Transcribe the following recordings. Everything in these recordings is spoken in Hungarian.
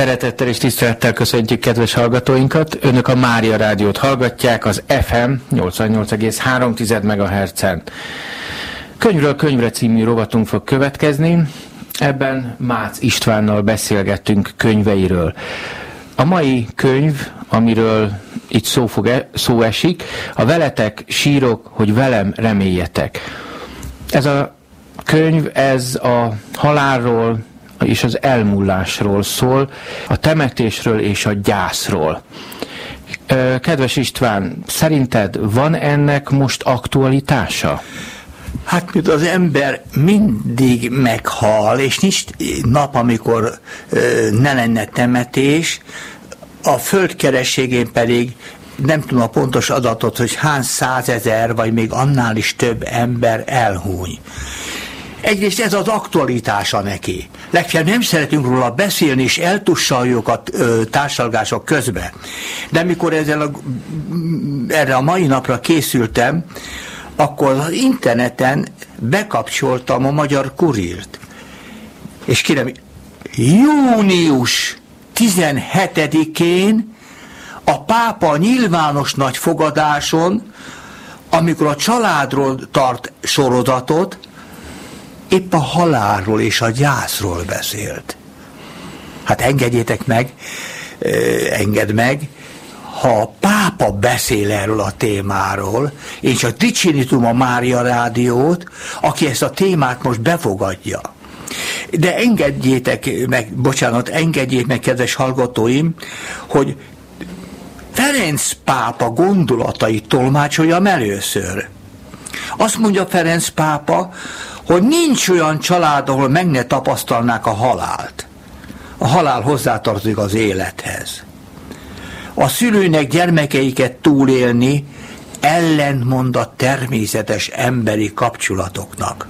Szeretettel és tisztelettel köszöntjük kedves hallgatóinkat. Önök a Mária Rádiót hallgatják az FM 88,3 MHz-en. Könyvről könyvre című rovatunk fog következni. Ebben Mácz Istvánnal beszélgettünk könyveiről. A mai könyv, amiről itt szó, fog e, szó esik, a Veletek sírok, hogy velem reméljetek. Ez a könyv, ez a halálról, és az elmúlásról szól, a temetésről és a gyászról. Kedves István, szerinted van ennek most aktualitása? Hát, mint az ember mindig meghal, és nincs nap, amikor ne lenne temetés, a földkerességén pedig nem tudom a pontos adatot, hogy hány százezer, vagy még annál is több ember elhúny. Egyrészt ez az aktualitása neki. Legfeljebb nem szeretünk róla beszélni, és eltussaljuk a társalgások közben. De mikor ezzel a, erre a mai napra készültem, akkor az interneten bekapcsoltam a magyar kurírt. És kérem, június 17-én a pápa nyilvános nagy fogadáson, amikor a családról tart sorozatot, épp a halálról és a gyászról beszélt. Hát engedjétek meg, engedd meg, ha a pápa beszél erről a témáról, én csak dicsérítom a Mária Rádiót, aki ezt a témát most befogadja. De engedjétek meg, bocsánat, engedjék meg, kedves hallgatóim, hogy Ferenc pápa gondolatait tolmácsoljam először. Azt mondja Ferenc pápa, hogy nincs olyan család, ahol meg ne tapasztalnák a halált. A halál hozzátartozik az élethez. A szülőnek gyermekeiket túlélni ellentmond a természetes emberi kapcsolatoknak.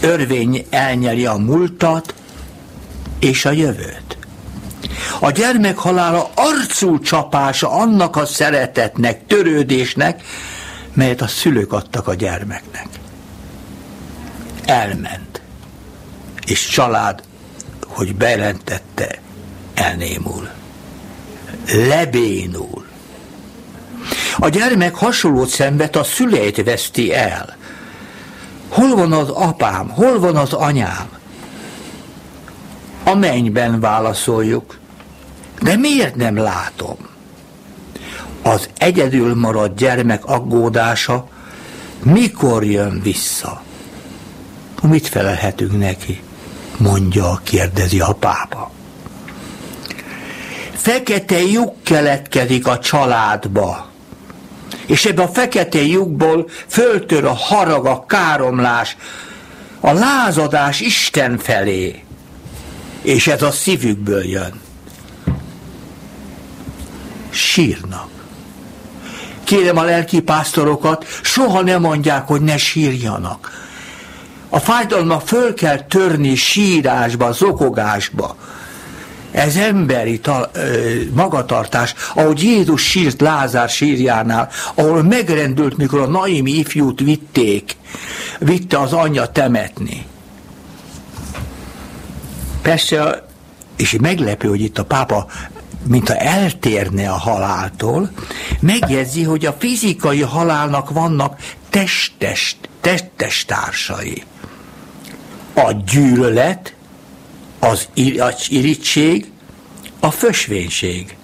Örvény elnyeli a múltat és a jövőt. A gyermek halála arcú csapása annak a szeretetnek, törődésnek, melyet a szülők adtak a gyermeknek elment. És család, hogy bejelentette, elnémul. Lebénul. A gyermek hasonlót szenved, a szüleit veszti el. Hol van az apám, hol van az anyám? A mennyben válaszoljuk. De miért nem látom? Az egyedül maradt gyermek aggódása mikor jön vissza? Mit felelhetünk neki? Mondja, kérdezi a pápa. Fekete lyuk keletkezik a családba. És ebbe a fekete lyukból föltör a harag, a káromlás, a lázadás Isten felé. És ez a szívükből jön. Sírnak. Kérem a lelki pásztorokat, soha nem mondják, hogy ne sírjanak a fájdalma föl kell törni sírásba, zokogásba. Ez emberi ta, ö, magatartás, ahogy Jézus sírt Lázár sírjánál, ahol megrendült, mikor a naimi ifjút vitték, vitte az anyja temetni. Persze, és meglepő, hogy itt a pápa mintha eltérne a haláltól, megjegyzi, hogy a fizikai halálnak vannak testes, testes társai a gyűlölet, az irítség, a fösvénység.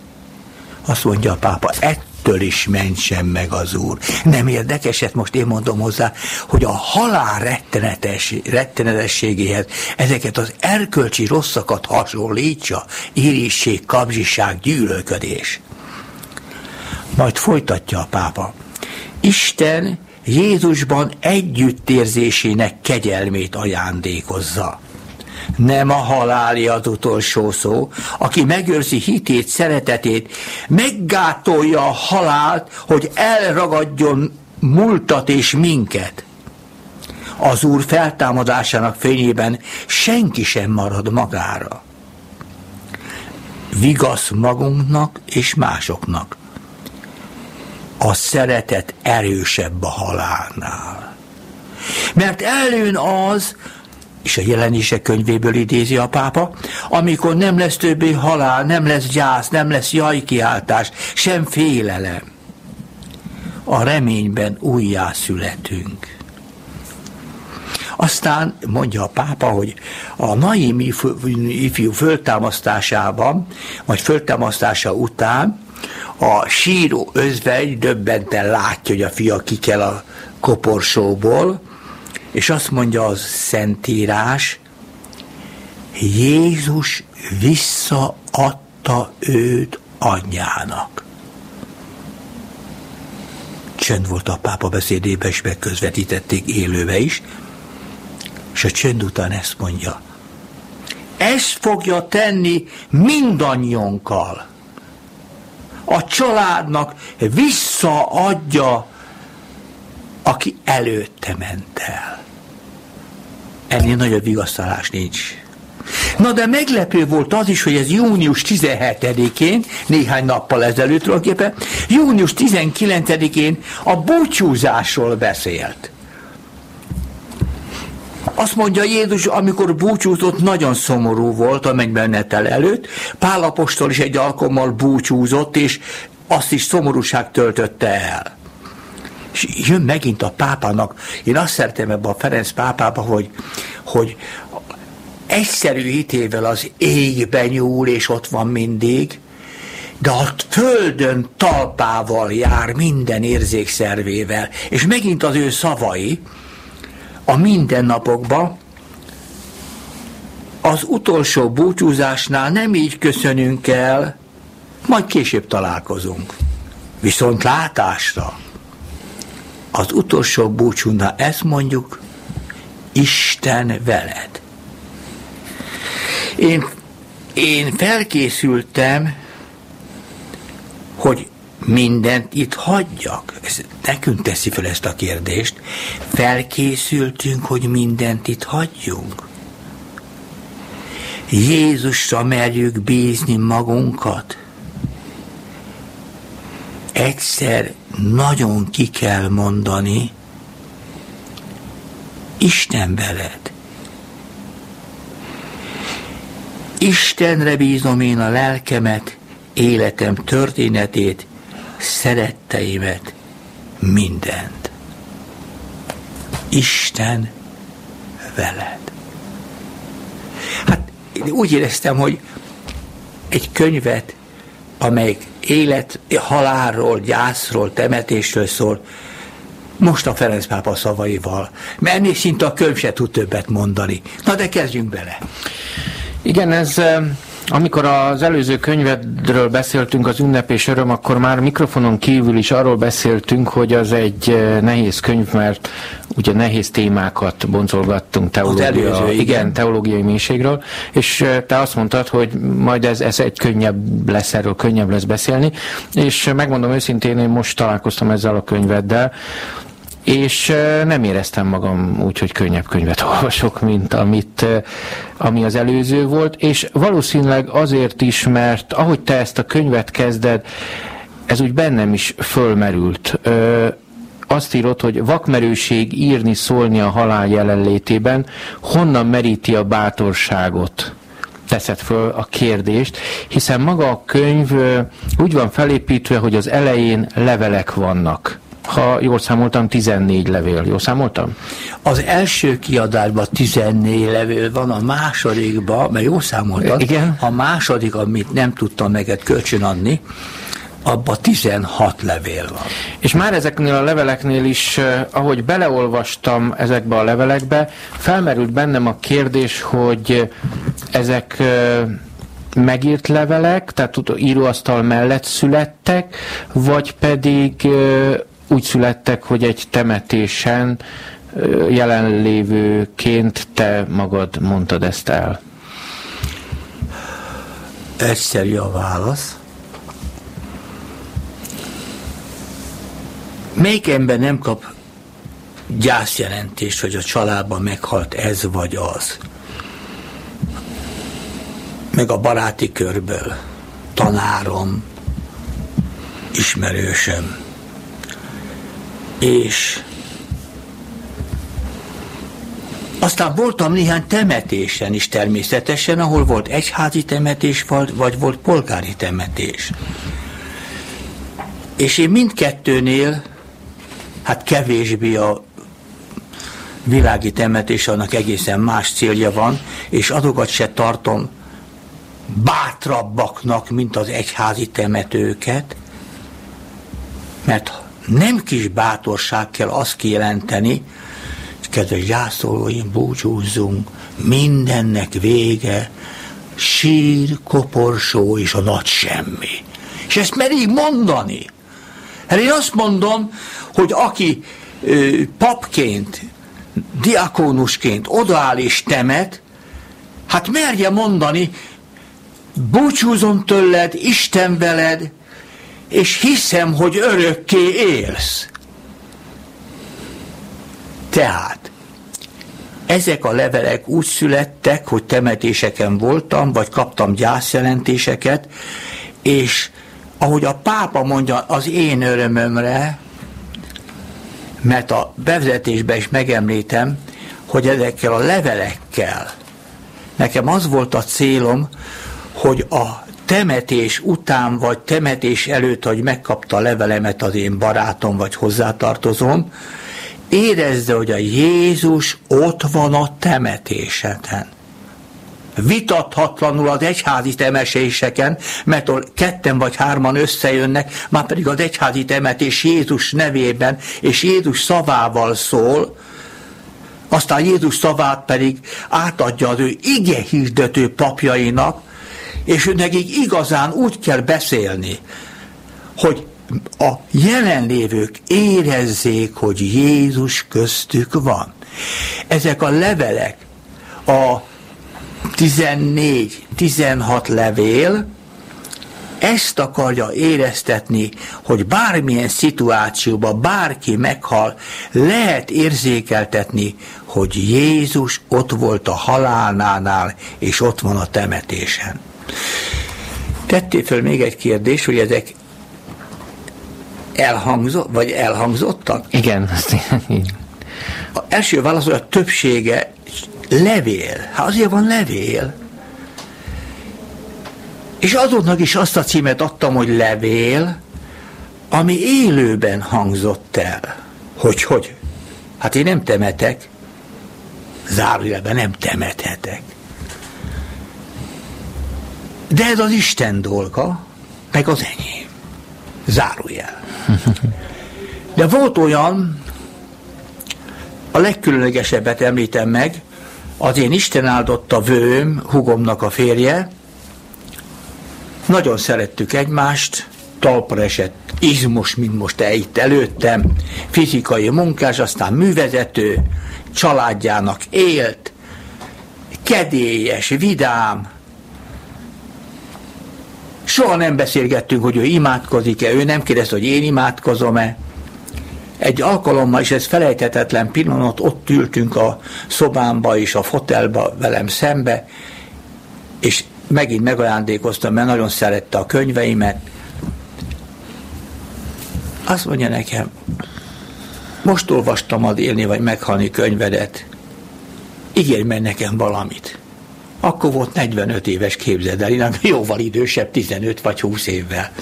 Azt mondja a pápa, ettől is mentsen meg az Úr. Nem érdekeset, most én mondom hozzá, hogy a halál rettenetes, rettenetességéhez ezeket az erkölcsi rosszakat hasonlítsa, írisség, kapzsiság, gyűlölködés. Majd folytatja a pápa. Isten Jézusban együttérzésének kegyelmét ajándékozza. Nem a haláli az utolsó szó, aki megőrzi hitét, szeretetét, meggátolja a halált, hogy elragadjon múltat és minket. Az Úr feltámadásának fényében senki sem marad magára. Vigasz magunknak és másoknak a szeretet erősebb a halálnál. Mert előn az, és a jelenések könyvéből idézi a pápa, amikor nem lesz többé halál, nem lesz gyász, nem lesz jajkiáltás, sem félelem. A reményben újjá születünk. Aztán mondja a pápa, hogy a Naim ifjú föltámasztásában, vagy föltámasztása után a síró özvegy döbbenten látja, hogy a fia kikel a koporsóból, és azt mondja az Szentírás, Jézus visszaadta őt anyjának. Csend volt a pápa beszédébe, és megközvetítették élőbe is, és a csend után ezt mondja. Ezt fogja tenni mindannyiunkkal. A családnak visszaadja, aki előtte ment el. Ennél nagyobb vigasztalás nincs. Na de meglepő volt az is, hogy ez június 17-én, néhány nappal ezelőtt tulajdonképpen, június 19-én a búcsúzásról beszélt. Azt mondja Jézus, amikor búcsúzott, nagyon szomorú volt a mennybenetel előtt. Pálapostól is egy alkalommal búcsúzott, és azt is szomorúság töltötte el. És jön megint a pápának, én azt szeretem ebbe a Ferenc pápába, hogy, hogy egyszerű hitével az égbe nyúl, és ott van mindig, de a földön talpával jár minden érzékszervével, és megint az ő szavai a mindennapokban, az utolsó búcsúzásnál nem így köszönünk el, majd később találkozunk. Viszont látásra az utolsó búcsúnál ezt mondjuk, Isten veled. Én, én felkészültem, hogy mindent itt hagyjak. Ez nekünk teszi fel ezt a kérdést. Felkészültünk, hogy mindent itt hagyjunk. Jézusra merjük bízni magunkat. Egyszer nagyon ki kell mondani, Isten veled. Istenre bízom én a lelkemet, életem történetét, szeretteimet, mindent. Isten veled. Hát én úgy éreztem, hogy egy könyvet, amelyik élet, halálról, gyászról, temetésről szól, most a Ferenc pápa szavaival. Mert ennél szinte a könyv se tud többet mondani. Na de kezdjünk bele. Igen, ez amikor az előző könyvedről beszéltünk, az ünnep és öröm, akkor már mikrofonon kívül is arról beszéltünk, hogy az egy nehéz könyv, mert ugye nehéz témákat boncolgattunk teológia, előző, igen. igen, teológiai mélységről, és te azt mondtad, hogy majd ez, ez egy könnyebb lesz, erről könnyebb lesz beszélni, és megmondom őszintén, én most találkoztam ezzel a könyveddel, és nem éreztem magam úgy, hogy könnyebb könyvet olvasok, mint amit, ami az előző volt, és valószínűleg azért is, mert ahogy te ezt a könyvet kezded, ez úgy bennem is fölmerült. Azt írod, hogy vakmerőség írni, szólni a halál jelenlétében, honnan meríti a bátorságot? teszed föl a kérdést, hiszen maga a könyv úgy van felépítve, hogy az elején levelek vannak ha jól számoltam, 14 levél. Jól számoltam? Az első kiadásban 14 levél van, a másodikban, mert jól számoltam, Igen? a második, amit nem tudtam neked kölcsön adni, abban 16 levél van. És már ezeknél a leveleknél is, eh, ahogy beleolvastam ezekbe a levelekbe, felmerült bennem a kérdés, hogy ezek eh, megírt levelek, tehát íróasztal mellett születtek, vagy pedig eh, úgy születtek, hogy egy temetésen jelenlévőként te magad mondtad ezt el? Egyszerű a válasz. Melyik ember nem kap gyászjelentést, hogy a családban meghalt ez vagy az? Meg a baráti körből, tanárom, ismerősöm, és Aztán voltam néhány temetésen is természetesen, ahol volt egyházi temetés, vagy volt polgári temetés. És én mindkettőnél, hát kevésbé a világi temetés, annak egészen más célja van, és azokat se tartom bátrabbaknak, mint az egyházi temetőket, mert nem kis bátorság kell azt kijelenteni, kedves gyászolóim, búcsúzzunk, mindennek vége, sír, koporsó és a nagy semmi. És ezt merik mondani. Hát én azt mondom, hogy aki ö, papként, diakónusként odaáll és temet, hát merje mondani, búcsúzom tőled, Isten veled, és hiszem, hogy örökké élsz. Tehát ezek a levelek úgy születtek, hogy temetéseken voltam, vagy kaptam gyászjelentéseket, és ahogy a pápa mondja, az én örömömre, mert a bevezetésben is megemlítem, hogy ezekkel a levelekkel nekem az volt a célom, hogy a temetés után, vagy temetés előtt, hogy megkapta a levelemet az én barátom, vagy hozzátartozom, érezze, hogy a Jézus ott van a temetéseten. Vitathatlanul az egyházi temeséseken, mert ketten vagy hárman összejönnek, már pedig az egyházi temetés Jézus nevében és Jézus szavával szól, aztán Jézus szavát pedig átadja az ő ige hirdető papjainak, és nekik igazán úgy kell beszélni, hogy a jelenlévők érezzék, hogy Jézus köztük van. Ezek a levelek, a 14-16 levél, ezt akarja éreztetni, hogy bármilyen szituációban bárki meghal, lehet érzékeltetni, hogy Jézus ott volt a halálnánál, és ott van a temetésen. Tettél föl még egy kérdés, hogy ezek elhangzott, vagy elhangzottak? Igen, azt A első válasz, hogy a többsége levél. Hát azért van levél. És azoknak is azt a címet adtam, hogy levél, ami élőben hangzott el. Hogy, hogy? Hát én nem temetek, zárójelben nem temethetek. De ez az Isten dolga, meg az enyém. Zárójel. De volt olyan, a legkülönlegesebbet említem meg, az én Isten áldotta vőm, hugomnak a férje, nagyon szerettük egymást, talpra esett izmos, mint most te itt előttem, fizikai munkás, aztán művezető, családjának élt, kedélyes, vidám, Soha nem beszélgettünk, hogy ő imádkozik-e, ő nem kérdezte, hogy én imádkozom-e. Egy alkalommal, és ez felejthetetlen pillanat, ott ültünk a szobámba és a fotelba velem szembe, és megint megajándékoztam, mert nagyon szerette a könyveimet. Azt mondja nekem, most olvastam az élni vagy meghalni könyvedet, ígérj meg nekem valamit. Akkor volt 45 éves képzeld el, jóval idősebb, 15 vagy 20 évvel.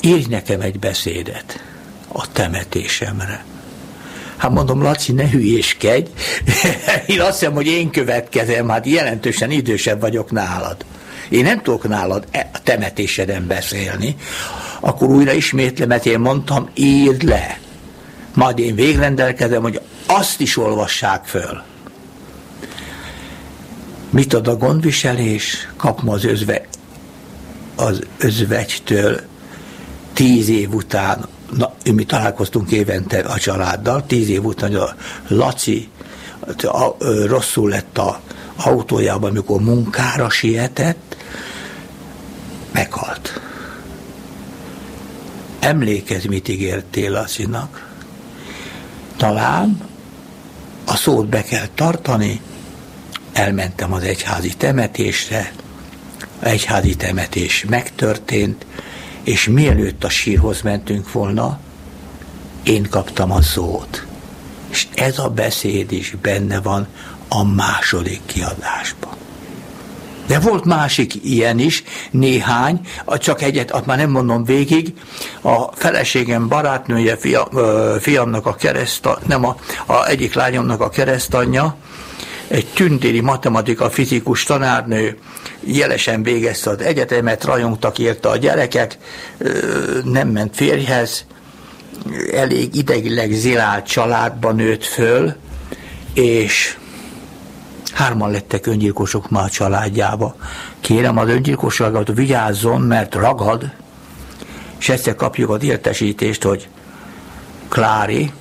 Írj nekem egy beszédet a temetésemre. Hát mondom, Laci, ne hülyéskedj. én azt hiszem, hogy én következem, hát jelentősen idősebb vagyok nálad. Én nem tudok nálad e- a temetéseden beszélni. Akkor újra ismétlem, mert én mondtam, írd le. Majd én végrendelkezem, hogy azt is olvassák föl. Mit ad a gondviselés? Kapma az, özve, az özvegytől tíz év után, na, mi találkoztunk évente a családdal, tíz év után a Laci a, a, rosszul lett a autójában, amikor munkára sietett, meghalt. Emlékezz, mit ígértél Lacinak? Talán a szót be kell tartani, elmentem az egyházi temetésre, a egyházi temetés megtörtént, és mielőtt a sírhoz mentünk volna, én kaptam a szót. És ez a beszéd is benne van a második kiadásban. De volt másik ilyen is, néhány, csak egyet, azt már nem mondom végig, a feleségem barátnője, fia, fiamnak a kereszt, nem a, a egyik lányomnak a keresztanyja, egy tündéri matematika fizikus tanárnő, jelesen végezte az egyetemet, rajongtak érte a gyerekek, nem ment férjhez, elég idegileg zilált családban nőtt föl, és hárman lettek öngyilkosok ma a családjába. Kérem az öngyilkosságot vigyázzon, mert ragad, és egyszer kapjuk az értesítést, hogy Klári,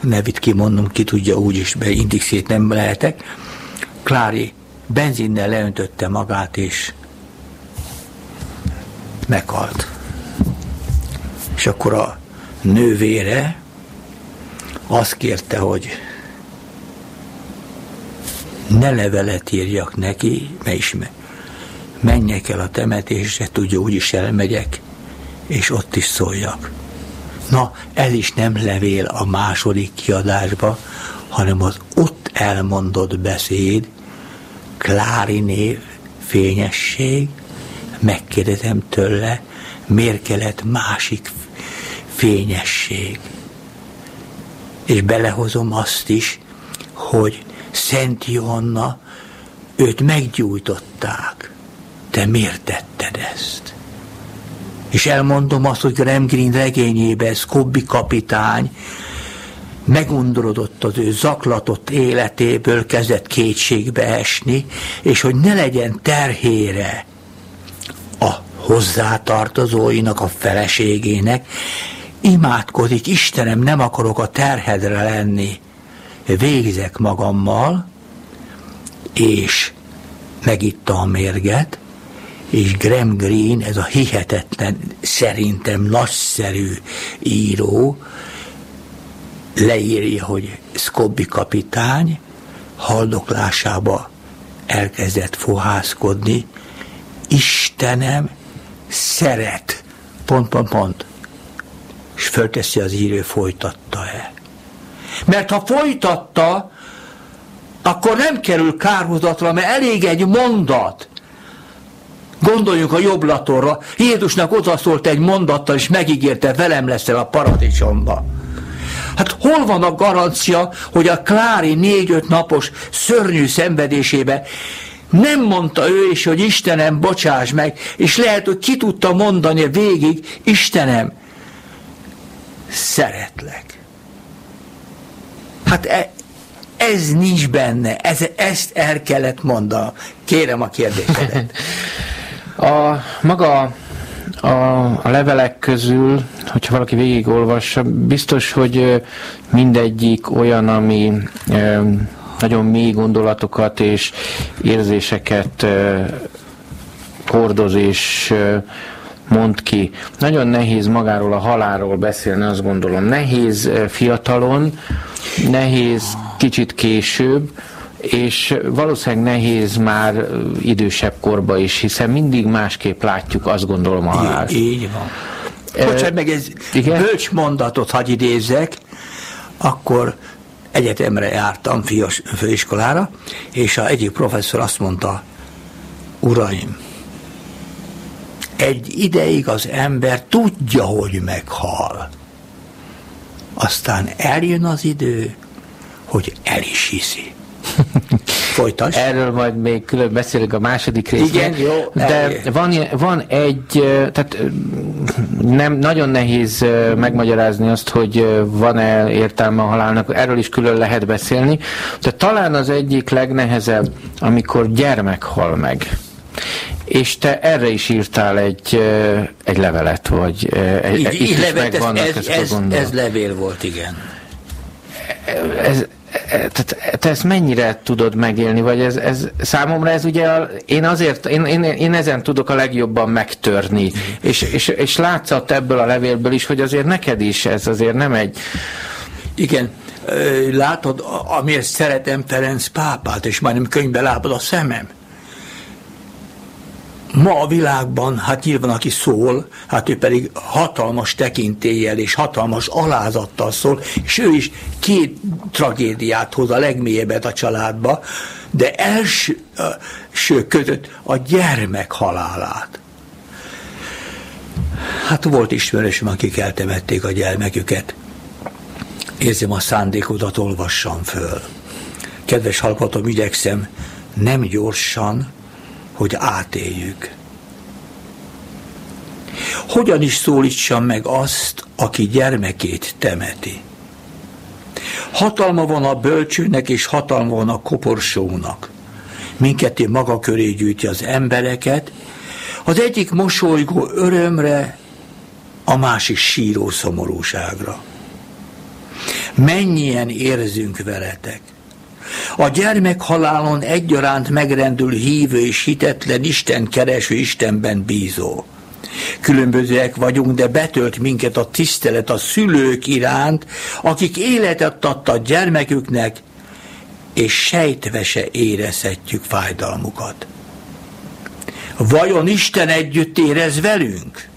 nevét kimondom, ki tudja úgyis, be indixét nem lehetek, Klári benzinnel leöntötte magát, és meghalt. És akkor a nővére azt kérte, hogy ne levelet írjak neki, mert is menjek el a temetésre, tudja, úgyis elmegyek, és ott is szóljak. Na, ez is nem levél a második kiadásba, hanem az ott elmondott beszéd, Klári név, fényesség, megkérdezem tőle, miért kellett másik fényesség. És belehozom azt is, hogy Szent Johanna, őt meggyújtották. Te miért tetted ezt? És elmondom azt, hogy Graham Greene regényében Scobby kapitány megundorodott az ő zaklatott életéből, kezdett kétségbe esni, és hogy ne legyen terhére a hozzátartozóinak, a feleségének, imádkozik, Istenem, nem akarok a terhedre lenni, végzek magammal, és megitta a mérget, és Graham Greene, ez a hihetetlen, szerintem nagyszerű író, leírja, hogy Scobby kapitány haldoklásába elkezdett fohászkodni, Istenem szeret, pont, pont, pont, és fölteszi az írő, folytatta-e. Mert ha folytatta, akkor nem kerül kárhozatra, mert elég egy mondat. Gondoljunk a jobblatorra. Jézusnak odaszólt egy mondattal, és megígérte, velem leszel a paradicsomba. Hát hol van a garancia, hogy a Klári négy-öt napos szörnyű szenvedésébe nem mondta ő is, hogy Istenem, bocsáss meg, és lehet, hogy ki tudta mondani végig, Istenem, szeretlek. Hát e, ez nincs benne, ez, ezt el kellett mondani. Kérem a kérdésedet. A maga a, a levelek közül, hogyha valaki végigolvassa, biztos, hogy mindegyik olyan, ami nagyon mély gondolatokat és érzéseket kordoz és mond ki. Nagyon nehéz magáról a halálról beszélni, azt gondolom. Nehéz fiatalon, nehéz kicsit később, és valószínűleg nehéz már idősebb korba is, hiszen mindig másképp látjuk, azt gondolom a halált. Így, így van. Bocsánat, meg ez Igen? bölcs mondatot hagy idézzek, akkor egyetemre jártam fios, főiskolára, és a egyik professzor azt mondta, uraim, egy ideig az ember tudja, hogy meghal. Aztán eljön az idő, hogy el is hiszi. Folytasd. Erről majd még külön beszélünk a második részben. Igen, jó. De van, van egy, tehát nem, nagyon nehéz megmagyarázni azt, hogy van-e értelme a halálnak, erről is külön lehet beszélni, de talán az egyik legnehezebb, amikor gyermek hal meg. És te erre is írtál egy, egy levelet, vagy egy, így, így levet, ez, ez, ez, ez levél volt, igen. Ez, tehát te ezt mennyire tudod megélni, vagy ez, ez számomra ez ugye, a, én azért, én, én, én ezen tudok a legjobban megtörni, és, és, és látszat ebből a levélből is, hogy azért neked is ez azért nem egy... Igen, látod, amiért szeretem Ferenc pápát, és majdnem könyvbe lábad a szemem. Ma a világban, hát nyilván aki szól, hát ő pedig hatalmas tekintéllyel és hatalmas alázattal szól, és ő is két tragédiát hoz a legmélyebbet a családba, de első között a gyermek halálát. Hát volt ismerősöm, akik eltemették a gyermeküket. Érzem a szándékodat, olvassam föl. Kedves hallgatom, igyekszem nem gyorsan, hogy átéljük. Hogyan is szólítsam meg azt, aki gyermekét temeti? Hatalma van a bölcsőnek, és hatalma van a koporsónak. Minket maga köré gyűjti az embereket, az egyik mosolygó örömre, a másik síró szomorúságra. Mennyien érzünk veletek. A gyermek halálon egyaránt megrendül hívő és hitetlen Isten kereső Istenben bízó. Különbözőek vagyunk, de betölt minket a tisztelet a szülők iránt, akik életet adta a gyermeküknek, és sejtve se érezhetjük fájdalmukat. Vajon Isten együtt érez velünk?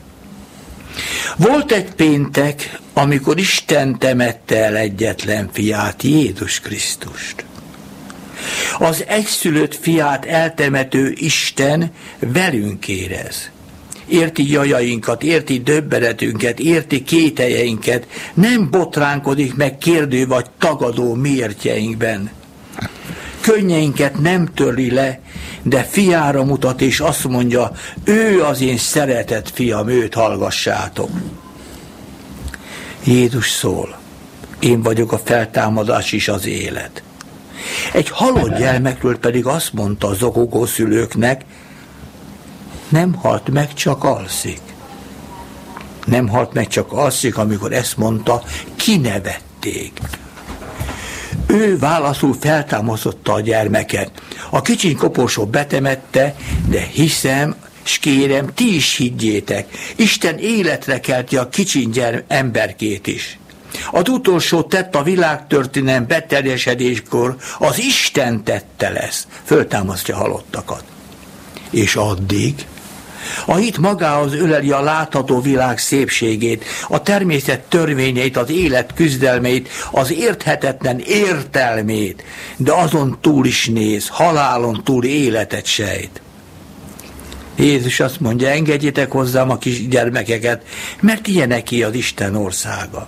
Volt egy péntek, amikor Isten temette el egyetlen fiát, Jézus Krisztust. Az egyszülött fiát eltemető Isten velünk érez. Érti jajainkat, érti döbbenetünket, érti kételjeinket, nem botránkodik meg kérdő vagy tagadó mértjeinkben. Könnyeinket nem törli le, de fiára mutat, és azt mondja, ő az én szeretett fiam, őt hallgassátok. Jézus szól, én vagyok a feltámadás is az élet. Egy halott gyermekről pedig azt mondta az okogó szülőknek, nem halt meg, csak alszik. Nem halt meg, csak alszik, amikor ezt mondta, kinevették. Ő válaszul feltámasztotta a gyermeket. A kicsiny koporsó betemette, de hiszem, és kérem, ti is higgyétek, Isten életre kelti a kicsiny emberkét is. Az utolsó tett a világtörténelem beterjesedéskor az Isten tette lesz, föltámasztja halottakat. És addig a hit magához öleli a látható világ szépségét, a természet törvényeit, az élet küzdelmeit, az érthetetlen értelmét, de azon túl is néz, halálon túl életet sejt. Jézus azt mondja, engedjétek hozzám a kis gyermekeket, mert ilyeneké az Isten országa.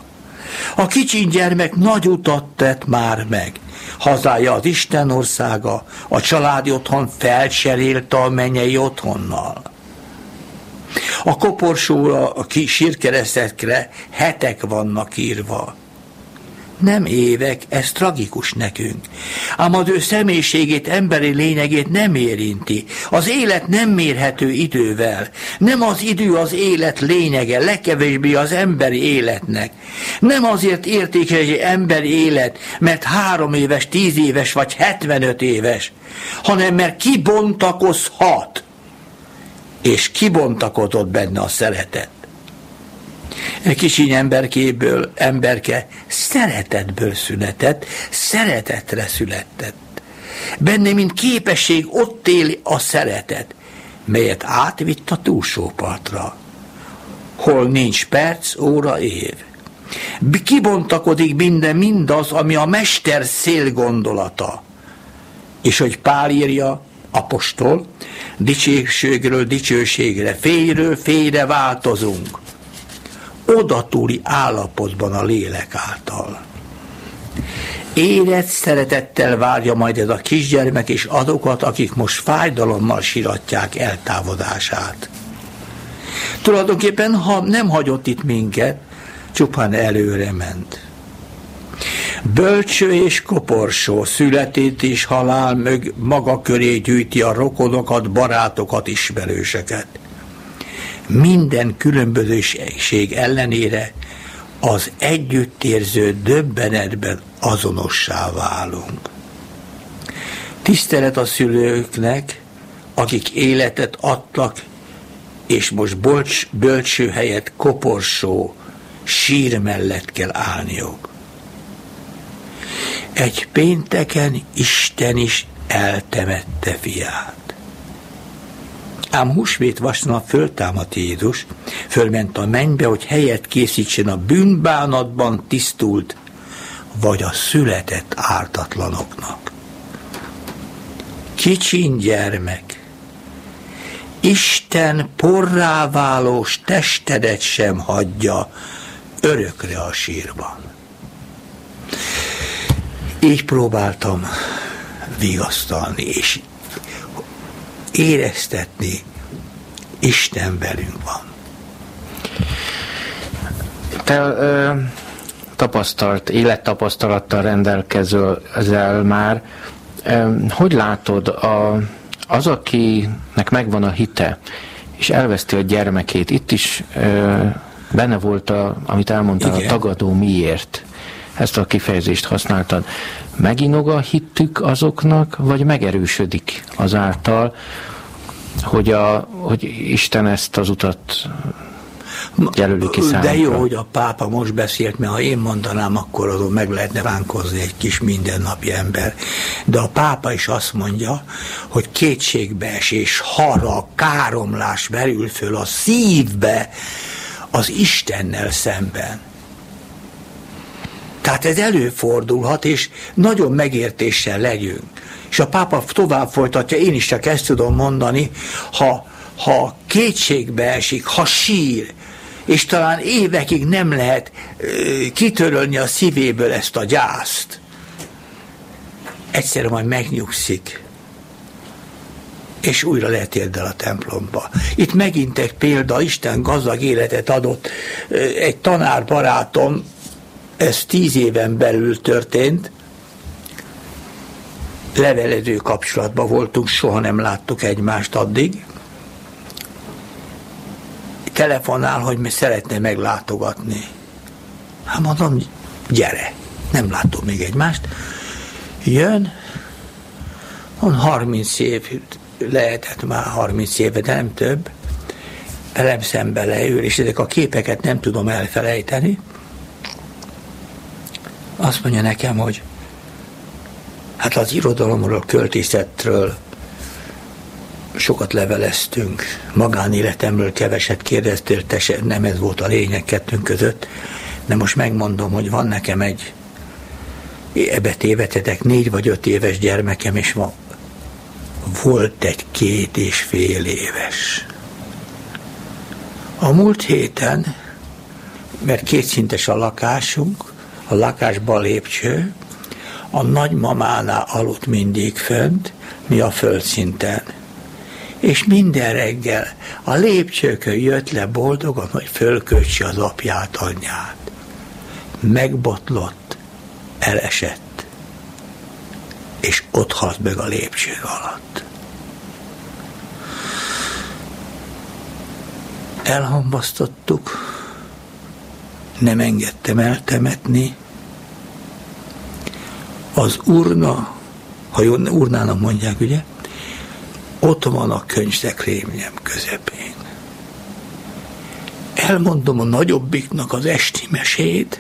A kicsin gyermek nagy utat tett már meg. Hazája az Isten országa, a családi otthon felcserélte a mennyei otthonnal. A koporsóra, a sírkeresztekre hetek vannak írva nem évek, ez tragikus nekünk. Ám az ő személyiségét, emberi lényegét nem érinti. Az élet nem mérhető idővel. Nem az idő az élet lényege, legkevésbé az emberi életnek. Nem azért értékes egy emberi élet, mert három éves, tíz éves vagy hetvenöt éves, hanem mert kibontakozhat, és kibontakodott benne a szeretet kisiny emberkéből emberke szeretetből született, szeretetre született. Benne, mint képesség, ott éli a szeretet, melyet átvitt a túlsó partra. Hol nincs perc, óra, év. Kibontakodik minden mindaz, ami a mester szél gondolata. És hogy Pál írja, apostol, dicsőségről dicsőségre, fényről fényre változunk odatúli állapotban a lélek által. Érett szeretettel várja majd ez a kisgyermek és azokat, akik most fájdalommal siratják eltávodását. Tulajdonképpen ha nem hagyott itt minket, csupán előre ment. Bölcső és koporsó, születét és halál mög maga köré gyűjti a rokonokat, barátokat, ismerőseket minden különbözőség ellenére az együttérző döbbenetben azonossá válunk. Tisztelet a szülőknek, akik életet adtak, és most bolcs, bölcső helyett koporsó, sír mellett kell állniuk. Egy pénteken Isten is eltemette fiát. Ám húsvét vasnap föltámadt Jézus, fölment a mennybe, hogy helyet készítsen a bűnbánatban tisztult, vagy a született ártatlanoknak. Kicsin gyermek, Isten porrá válós testedet sem hagyja örökre a sírban. Így próbáltam vigasztalni, és éreztetni, Isten velünk van. Te ö, tapasztalt, élettapasztalattal rendelkezőzel már. Ö, hogy látod, a, az, akinek megvan a hite, és elveszti a gyermekét, itt is ö, benne volt, a, amit elmondtál, Igen. a tagadó miért. Ezt a kifejezést használtad. Meginog a hittük azoknak, vagy megerősödik azáltal, hogy, a, hogy Isten ezt az utat jelöli ki számukra. De jó, hogy a pápa most beszélt, mert ha én mondanám, akkor azon meg lehetne ránkozni egy kis mindennapi ember. De a pápa is azt mondja, hogy kétségbeesés, harag, káromlás verül föl a szívbe az Istennel szemben. Tehát ez előfordulhat, és nagyon megértéssel legyünk. És a pápa tovább folytatja, én is csak ezt tudom mondani, ha, ha kétségbe esik, ha sír, és talán évekig nem lehet ö, kitörölni a szívéből ezt a gyászt, egyszer majd megnyugszik, és újra letérdel a templomba. Itt megint egy példa, Isten gazdag életet adott. Egy tanár barátom, ez tíz éven belül történt, levelező kapcsolatban voltunk, soha nem láttuk egymást addig. Telefonál, hogy mi szeretné meglátogatni. Hát mondom, gyere, nem látom még egymást. Jön, on 30 év, lehetett már 30 éve, de nem több, velem szembe leül, és ezek a képeket nem tudom elfelejteni. Azt mondja nekem, hogy Hát az irodalomról, költészetről sokat leveleztünk, magánéletemről keveset kérdeztél, te se, nem ez volt a lényeg kettőnk között, de most megmondom, hogy van nekem egy, ebbe tévetetek, négy vagy öt éves gyermekem, és ma volt egy két és fél éves. A múlt héten, mert kétszintes a lakásunk, a lakásban lépcső, a nagymamánál aludt mindig fönt, mi a földszinten. És minden reggel a lépcsőkön jött le boldogan, hogy fölkötsi az apját, anyját. Megbotlott, elesett, és ott halt meg a lépcső alatt. Elhambasztottuk, nem engedtem eltemetni, az urna, ha jó, urnának mondják, ugye, ott van a könyvszekrényem közepén. Elmondom a nagyobbiknak az esti mesét,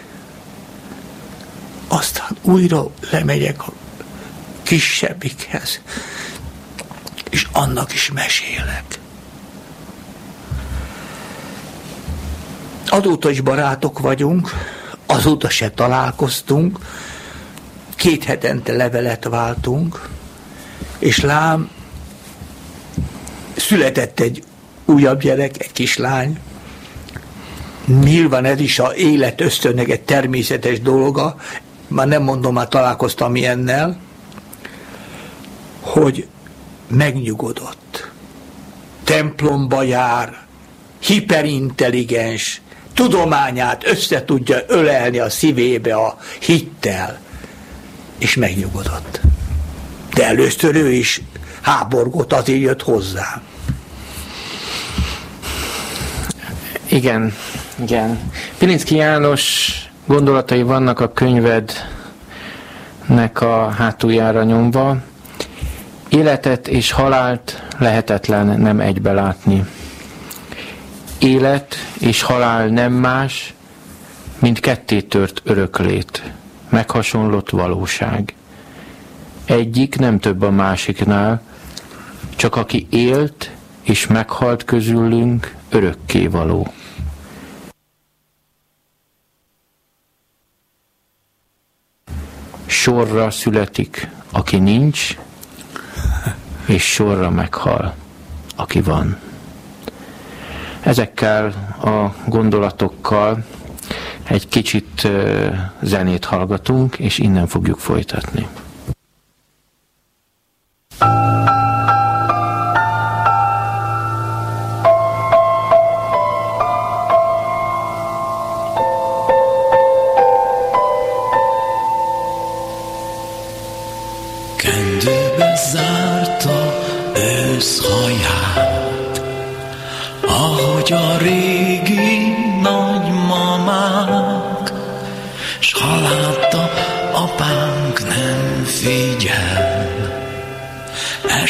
aztán újra lemegyek a kisebbikhez, és annak is mesélek. Azóta is barátok vagyunk, azóta se találkoztunk, két hetente levelet váltunk, és lám született egy újabb gyerek, egy kislány. Nyilván ez is a élet ösztönnek egy természetes dolga, már nem mondom, már találkoztam ilyennel, hogy megnyugodott. Templomba jár, hiperintelligens, tudományát össze tudja ölelni a szívébe a hittel és megnyugodott. De először ő is háborgott, azért jött hozzá. Igen, igen. Pilinszki János gondolatai vannak a könyvednek a hátuljára nyomva. Életet és halált lehetetlen nem egybe látni. Élet és halál nem más, mint kettétört öröklét meghasonlott valóság. Egyik nem több a másiknál, csak aki élt és meghalt közülünk örökkévaló. Sorra születik, aki nincs, és sorra meghal, aki van. Ezekkel a gondolatokkal egy kicsit zenét hallgatunk, és innen fogjuk folytatni.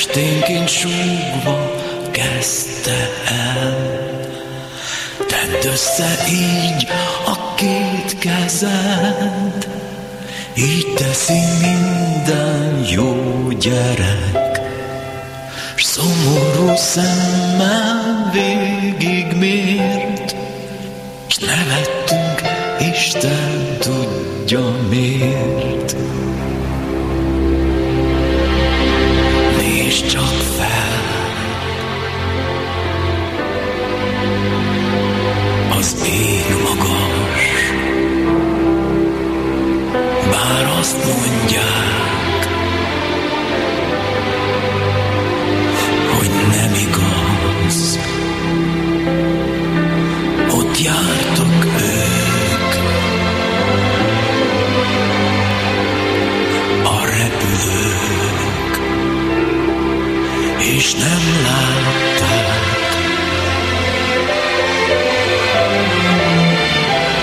Esténként súgva kezdte el. Tedd össze így a két kezed, így teszi minden jó gyerek. S szomorú szemmel végig mért, s nevettünk, Isten tudja miért. Csak fel. Az ég magas, bár azt mondják, és nem látták.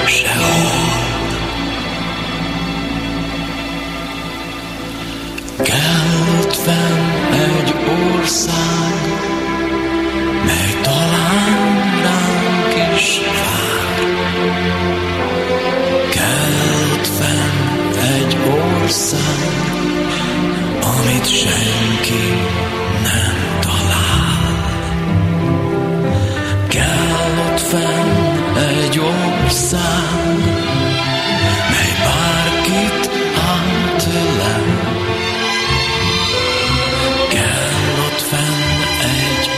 Sehol. Kell fenn egy ország, mely talán ránk is vár. Kell ott fenn egy ország, amit senki fenn egy ország, mely bárkit átölel. Kell ott fenn egy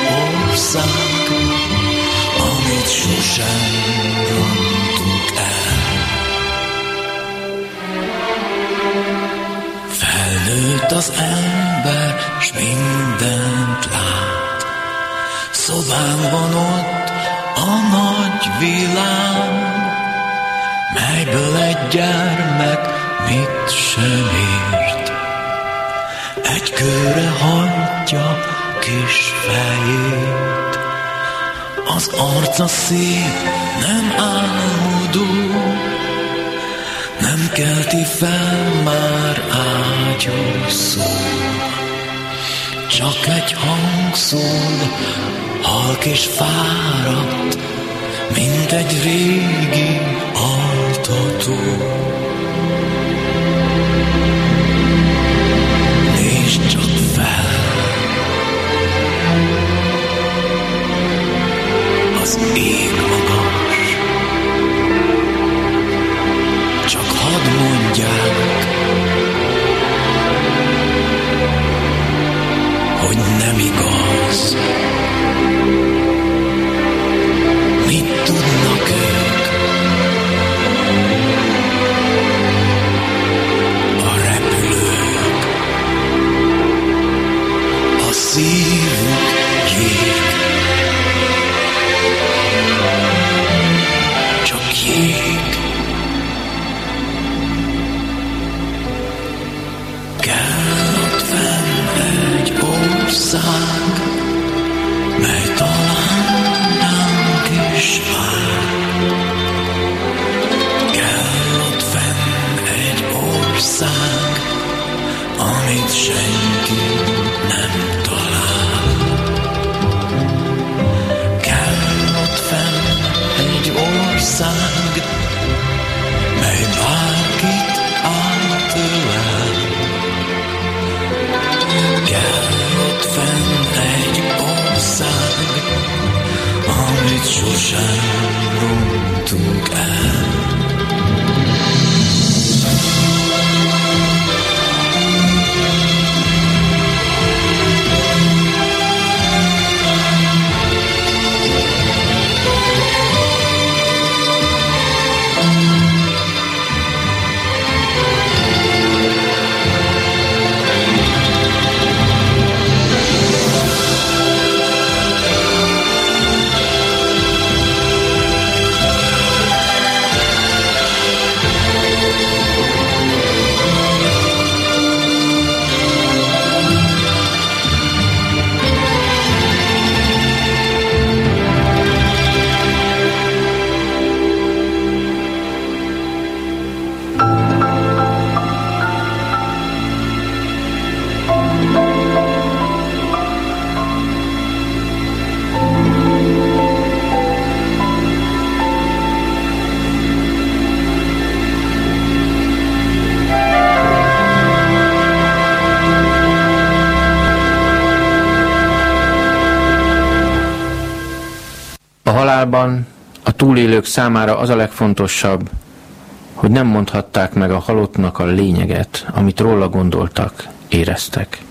ország, amit sosem rontunk el. Felnőtt az ember, világ, melyből egy gyermek mit sem ért. Egy körre hagyja kis fejét, az arca szép, nem álmodó, nem kelti fel már ágyú szó. Csak egy hang szól, halk és fáradt, mint egy régi altató. Nézd csak fel, az ég magas, csak hadd mondják, hogy nem igaz. Halálban a túlélők számára az a legfontosabb, hogy nem mondhatták meg a halottnak a lényeget, amit róla gondoltak, éreztek.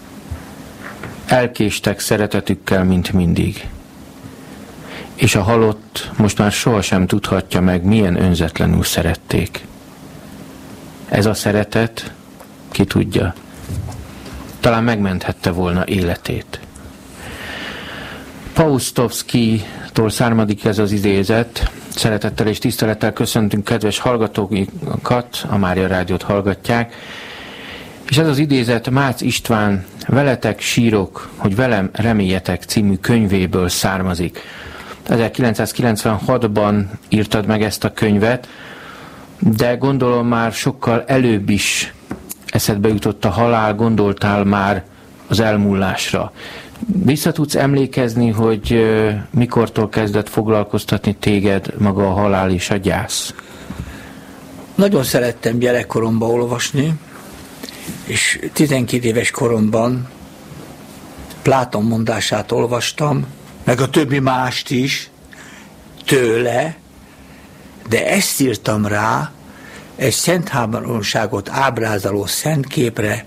Elkéstek szeretetükkel, mint mindig. És a halott most már sohasem tudhatja meg, milyen önzetlenül szerették. Ez a szeretet, ki tudja, talán megmenthette volna életét. Paustovski tól származik ez az idézet. Szeretettel és tisztelettel köszöntünk kedves hallgatókat, a Mária Rádiót hallgatják. És ez az idézet Mácz István Veletek sírok, hogy velem reméljetek című könyvéből származik. 1996-ban írtad meg ezt a könyvet, de gondolom már sokkal előbb is eszedbe jutott a halál, gondoltál már az elmúlásra. Vissza tudsz emlékezni, hogy mikortól kezdett foglalkoztatni téged maga a halál és a gyász? Nagyon szerettem gyerekkoromban olvasni, és 12 éves koromban Pláton mondását olvastam, meg a többi mást is tőle, de ezt írtam rá egy szentháborúságot ábrázoló szentképre,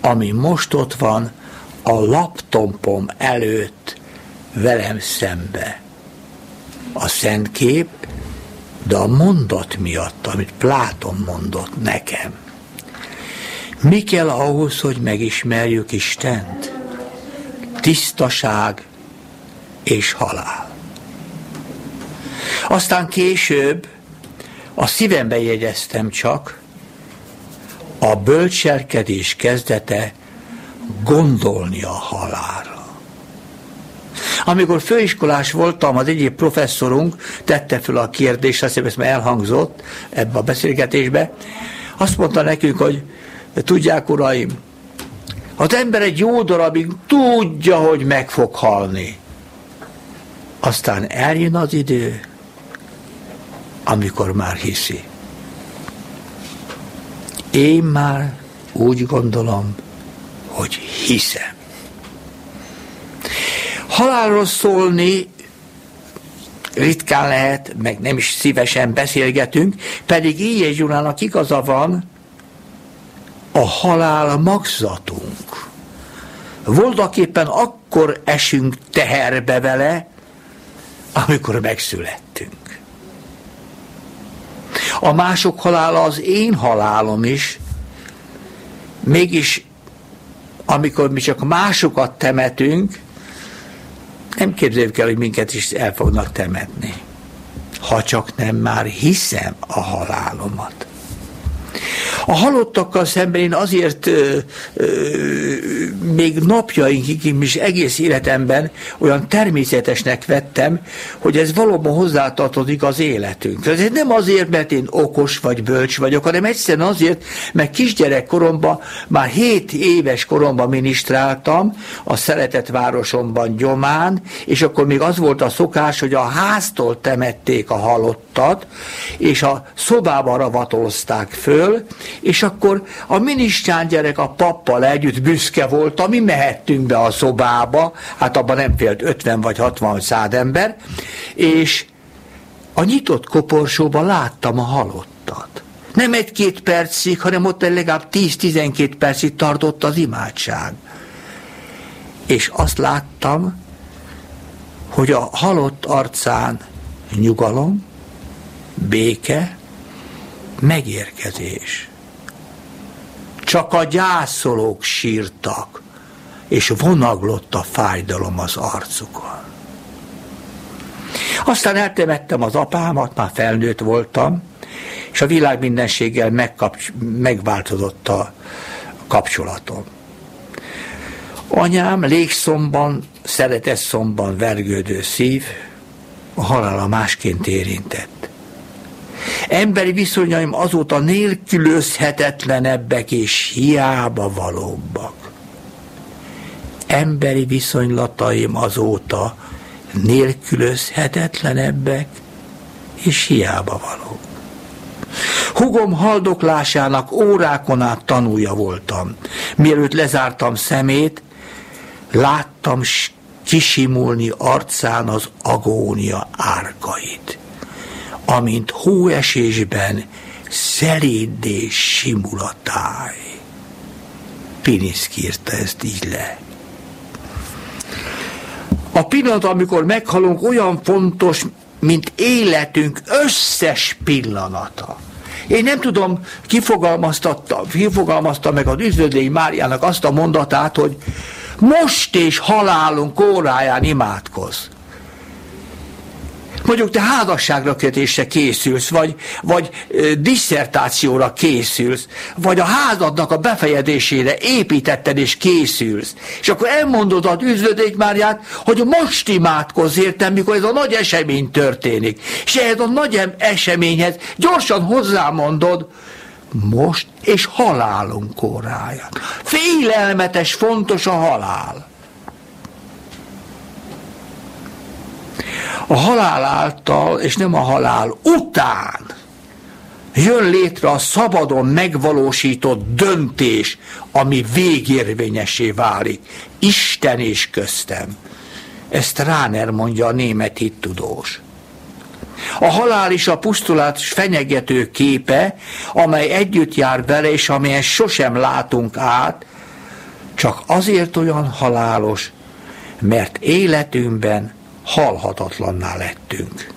ami most ott van a laptopom előtt velem szembe. A szent kép, de a mondat miatt, amit Pláton mondott nekem. Mi kell ahhoz, hogy megismerjük Istent? Tisztaság és halál. Aztán később a szívembe jegyeztem csak, a bölcselkedés kezdete gondolni a halálra. Amikor főiskolás voltam, az egyik professzorunk tette fel a kérdést, azt hiszem, ezt már elhangzott ebbe a beszélgetésbe, azt mondta nekünk, hogy tudják, uraim, az ember egy jó darabig tudja, hogy meg fog halni. Aztán eljön az idő, amikor már hiszi. Én már úgy gondolom, hogy hiszem. Halálról szólni ritkán lehet, meg nem is szívesen beszélgetünk, pedig így Gyulának igaza van, a halál magzatunk. Voltaképpen akkor esünk teherbe vele, amikor megszülettünk. A mások halála az én halálom is, mégis amikor mi csak másokat temetünk, nem képzeljük el, hogy minket is el fognak temetni. Ha csak nem már hiszem a halálomat. A halottakkal szemben én azért ö, ö, még napjainkig is egész életemben olyan természetesnek vettem, hogy ez valóban hozzátartozik az életünk. Ez nem azért, mert én okos vagy bölcs vagyok, hanem egyszerűen azért, mert kisgyerek koromban, már 7 éves koromban minisztráltam a szeretett városomban Gyomán, és akkor még az volt a szokás, hogy a háztól temették a halottat, és a szobába ravatolzták föl, és akkor a minisztrán gyerek a pappal együtt büszke volt, mi mehettünk be a szobába, hát abban nem félt 50 vagy 60 szád ember, és a nyitott koporsóban láttam a halottat. Nem egy-két percig, hanem ott legalább 10-12 percig tartott az imádság. És azt láttam, hogy a halott arcán nyugalom, béke, megérkezés. Csak a gyászolók sírtak, és vonaglott a fájdalom az arcukon. Aztán eltemettem az apámat, már felnőtt voltam, és a világ mindenséggel megkapcs- megváltozott a kapcsolatom. Anyám légszomban, szeretetszomban vergődő szív, a halála másként érintett. Emberi viszonyaim azóta nélkülözhetetlenebbek és hiába valóbbak. Emberi viszonylataim azóta nélkülözhetetlenebbek és hiába valók. Hugom haldoklásának órákon át tanúja voltam. Mielőtt lezártam szemét, láttam kisimulni arcán az agónia árkait, amint hóesésben szeléddé simul a írta ezt így le. A pillanat, amikor meghalunk, olyan fontos, mint életünk összes pillanata. Én nem tudom, kifogalmazta, kifogalmazta meg az üzlődéi Máriának azt a mondatát, hogy most és halálunk óráján imádkozz. Mondjuk te házasságra kötésre készülsz, vagy, vagy disszertációra készülsz, vagy a házadnak a befejezésére építetted és készülsz. És akkor elmondod az üzlődék Máriát, hogy most imádkozz értem, mikor ez a nagy esemény történik. És ehhez a nagy eseményhez gyorsan hozzámondod, most és halálunk óráján. Félelmetes, fontos a halál. A halál által, és nem a halál után jön létre a szabadon megvalósított döntés, ami végérvényesé válik. Isten és köztem. Ezt Ráner mondja a német hittudós. A halál is a pusztulás fenyegető képe, amely együtt jár vele, és amelyen sosem látunk át, csak azért olyan halálos, mert életünkben halhatatlanná lettünk.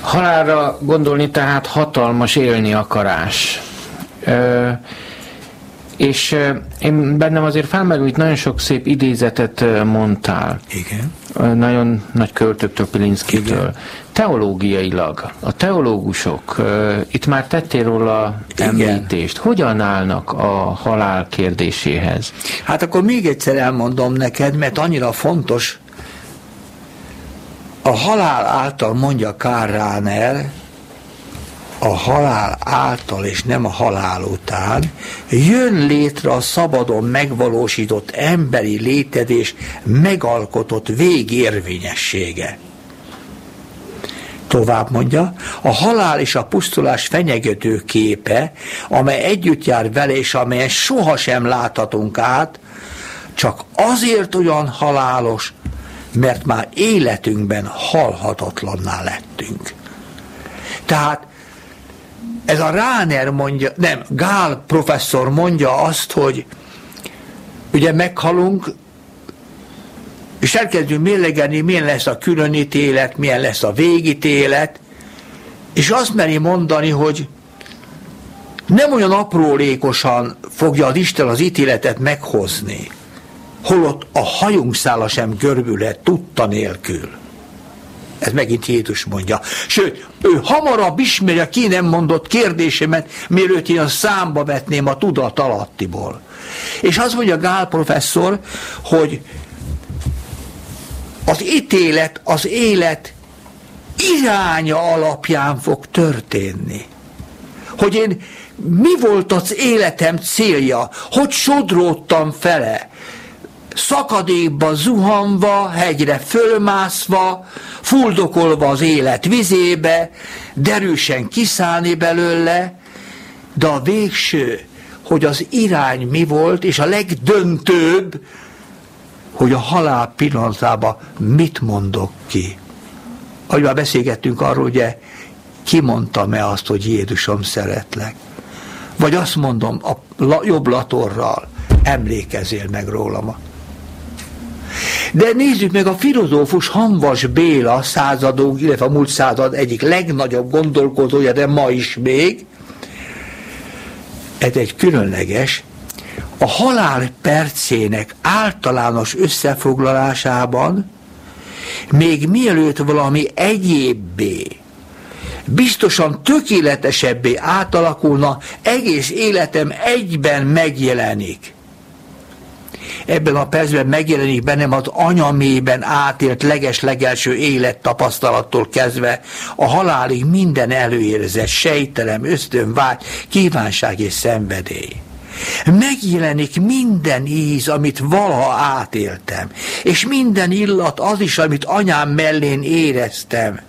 Halálra gondolni tehát hatalmas élni akarás. Ö, és én bennem azért felmerül, hogy nagyon sok szép idézetet mondtál. Igen. Nagyon nagy költőktől, Pilinszkitől. Teológiailag, a teológusok, itt már tettél róla említést, hogyan állnak a halál kérdéséhez? Hát akkor még egyszer elmondom neked, mert annyira fontos, a halál által mondja Kár el, a halál által és nem a halál után jön létre a szabadon megvalósított emberi létedés megalkotott végérvényessége. Tovább mondja, a halál és a pusztulás fenyegető képe, amely együtt jár vele, és amelyen sohasem láthatunk át, csak azért olyan halálos, mert már életünkben halhatatlanná lettünk. Tehát ez a Ráner mondja, nem, Gál professzor mondja azt, hogy ugye meghalunk, és elkezdünk mérlegelni, milyen lesz a különítélet, milyen lesz a végítélet, és azt meri mondani, hogy nem olyan aprólékosan fogja az Isten az ítéletet meghozni, holott a hajunk sem görbülhet tudta nélkül. Ez megint Jézus mondja. Sőt, ő hamarabb ismeri a ki nem mondott kérdésemet, mielőtt én a számba vetném a tudat alattiból. És azt mondja Gál professzor, hogy az ítélet, az élet iránya alapján fog történni. Hogy én mi volt az életem célja, hogy sodródtam fele, szakadékba zuhanva, hegyre fölmászva, fuldokolva az élet vizébe, derűsen kiszállni belőle, de a végső, hogy az irány mi volt, és a legdöntőbb, hogy a halál pillanatában mit mondok ki. Ahogy már beszélgettünk arról, ugye, kimondtam-e azt, hogy Jézusom szeretlek. Vagy azt mondom a jobb latorral, emlékezél meg rólam. De nézzük meg a filozófus Hanvas Béla századó, illetve a múlt század egyik legnagyobb gondolkodója, de ma is még. Ez egy különleges, a halál percének általános összefoglalásában még mielőtt valami egyébbé, biztosan tökéletesebbé átalakulna, egész életem egyben megjelenik. Ebben a percben megjelenik bennem az anyamében átélt leges-legelső élettapasztalattól kezdve a halálig minden előérzet, sejtelem, ösztön, vágy, kívánság és szenvedély. Megjelenik minden íz, amit valaha átéltem, és minden illat az is, amit anyám mellén éreztem,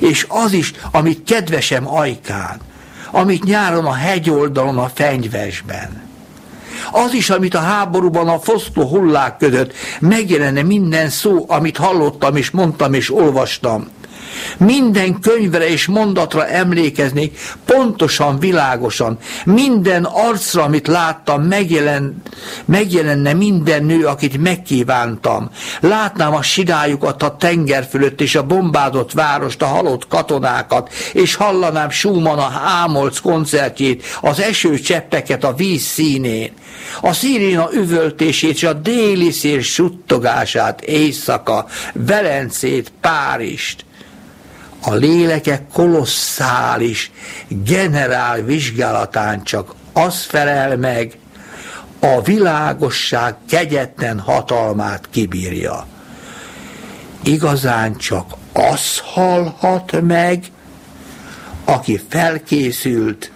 és az is, amit kedvesem ajkán, amit nyáron a hegyoldalon a fenyvesben. Az is, amit a háborúban a foszló hullák között megjelenne minden szó, amit hallottam és mondtam és olvastam. Minden könyvre és mondatra emlékeznék, pontosan, világosan. Minden arcra, amit láttam, megjelen, megjelenne minden nő, akit megkívántam. Látnám a sidájukat a tenger fölött, és a bombázott várost, a halott katonákat, és hallanám Schumann a Hámolc koncertjét, az eső cseppeket a víz színén a sziréna üvöltését és a déli szél suttogását, éjszaka, Velencét, Párist a lélekek kolosszális, generál vizsgálatán csak az felel meg, a világosság kegyetlen hatalmát kibírja. Igazán csak az halhat meg, aki felkészült,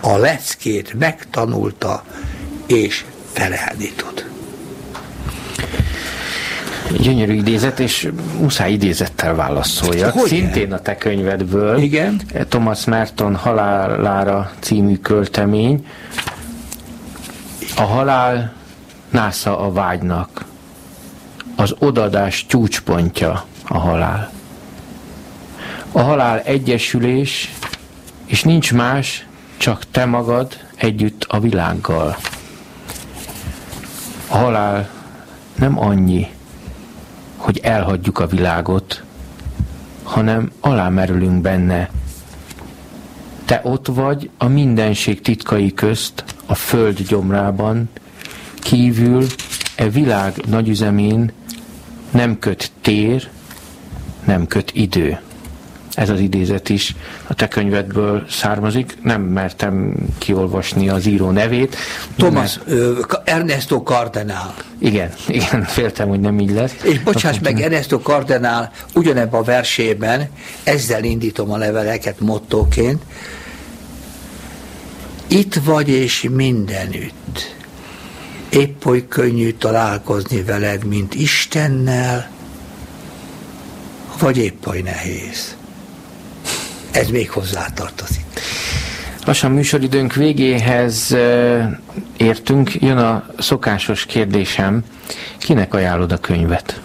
a leckét megtanulta, és felelni tud. Gyönyörű idézet, és muszáj idézettel válaszoljak. Hogy Szintén a te könyvedből. Igen. Thomas Merton halálára című költemény. A halál násza a vágynak. Az odadás csúcspontja a halál. A halál egyesülés, és nincs más, csak te magad együtt a világgal. A halál nem annyi, hogy elhagyjuk a világot, hanem alámerülünk benne. Te ott vagy a mindenség titkai közt, a föld gyomrában, kívül e világ nagyüzemén nem köt tér, nem köt idő ez az idézet is a te könyvedből származik. Nem mertem kiolvasni az író nevét. Thomas, mert... Ernesto Cardenal. Igen, igen, féltem, hogy nem így lesz. És bocsáss meg, Ernesto Cardenal ugyanebben a versében, ezzel indítom a leveleket mottóként, itt vagy és mindenütt. Épp oly könnyű találkozni veled, mint Istennel, vagy épp oly nehéz ez még hozzátartozik. Lassan műsoridőnk végéhez értünk, jön a szokásos kérdésem, kinek ajánlod a könyvet?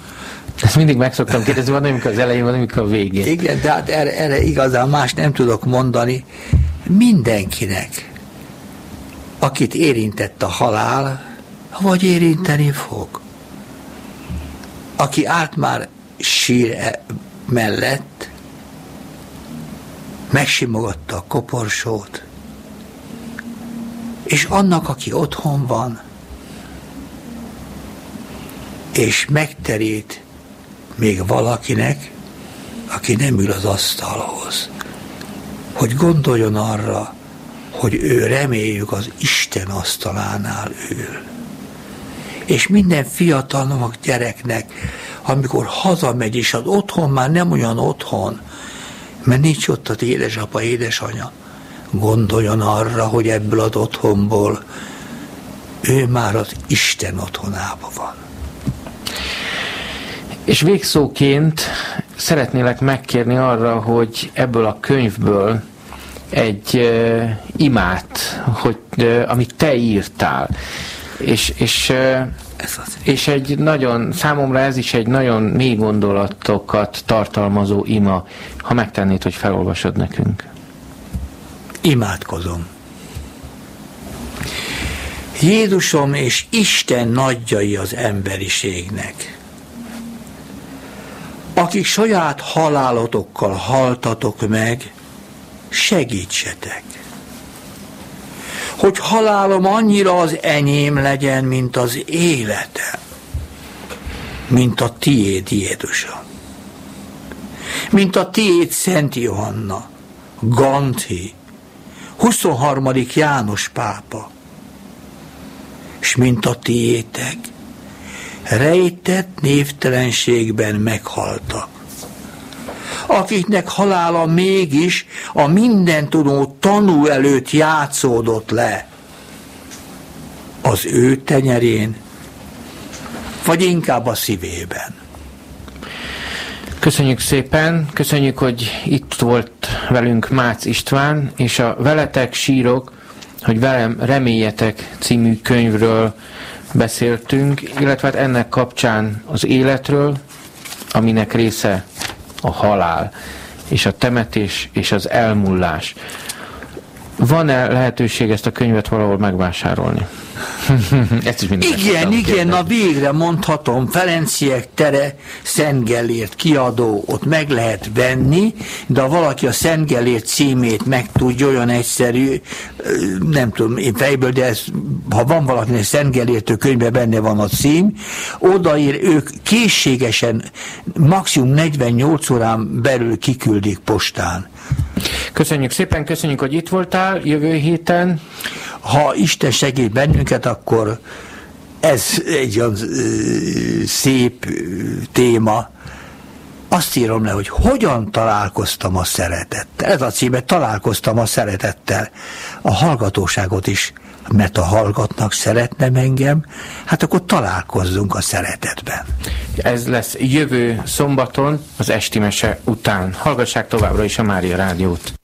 Ezt mindig meg szoktam kérdezni, van amikor az elején, van amikor a végén. Igen, de hát erre, erre igazán más nem tudok mondani. Mindenkinek, akit érintett a halál, vagy érinteni fog. Aki állt már sír e mellett, megsimogatta a koporsót, és annak, aki otthon van, és megterít még valakinek, aki nem ül az asztalhoz, hogy gondoljon arra, hogy ő reméljük az Isten asztalánál ül. És minden fiatalnak, gyereknek, amikor hazamegy, és az otthon már nem olyan otthon, mert nincs ott az édesapa, édesanya. Gondoljon arra, hogy ebből az otthonból ő már az Isten otthonában van. És végszóként szeretnélek megkérni arra, hogy ebből a könyvből egy uh, imát, hogy, uh, amit te írtál, és, és, uh, és egy nagyon, számomra ez is egy nagyon mély gondolatokat tartalmazó ima, ha megtennéd, hogy felolvasod nekünk. Imádkozom. Jézusom és Isten nagyjai az emberiségnek, akik saját halálotokkal haltatok meg, segítsetek. Hogy halálom annyira az enyém legyen, mint az életem, mint a tiéd, Jézusom. Mint a tiéd, Szent Johanna, Gandhi, 23. János pápa, és mint a tiétek, rejtett névtelenségben meghaltak. Akiknek halála mégis a mindentudó tanú előtt játszódott le, az ő tenyerén, vagy inkább a szívében. Köszönjük szépen, köszönjük, hogy itt volt velünk Mácz István, és a Veletek sírok, hogy velem reméljetek című könyvről beszéltünk, illetve hát ennek kapcsán az életről, aminek része a halál, és a temetés, és az elmullás. Van-e lehetőség ezt a könyvet valahol megvásárolni? Ezt is igen, igen, na végre mondhatom, Ferenciek tere, Szentgellért kiadó, ott meg lehet venni, de ha valaki a Szentgellért címét megtudja, olyan egyszerű, nem tudom én fejből, de ez, ha van valakinek Szentgellértő könyvbe benne van a cím, odaír, ők készségesen maximum 48 órán belül kiküldik postán. Köszönjük szépen, köszönjük, hogy itt voltál jövő héten. Ha Isten segít bennünket, akkor ez egy olyan szép téma. Azt írom le, hogy hogyan találkoztam a szeretettel. Ez a címe, találkoztam a szeretettel. A hallgatóságot is, mert a hallgatnak szeretnem engem, hát akkor találkozzunk a szeretetben. Ez lesz jövő szombaton, az esti mese után. Hallgassák továbbra is a Mária Rádiót.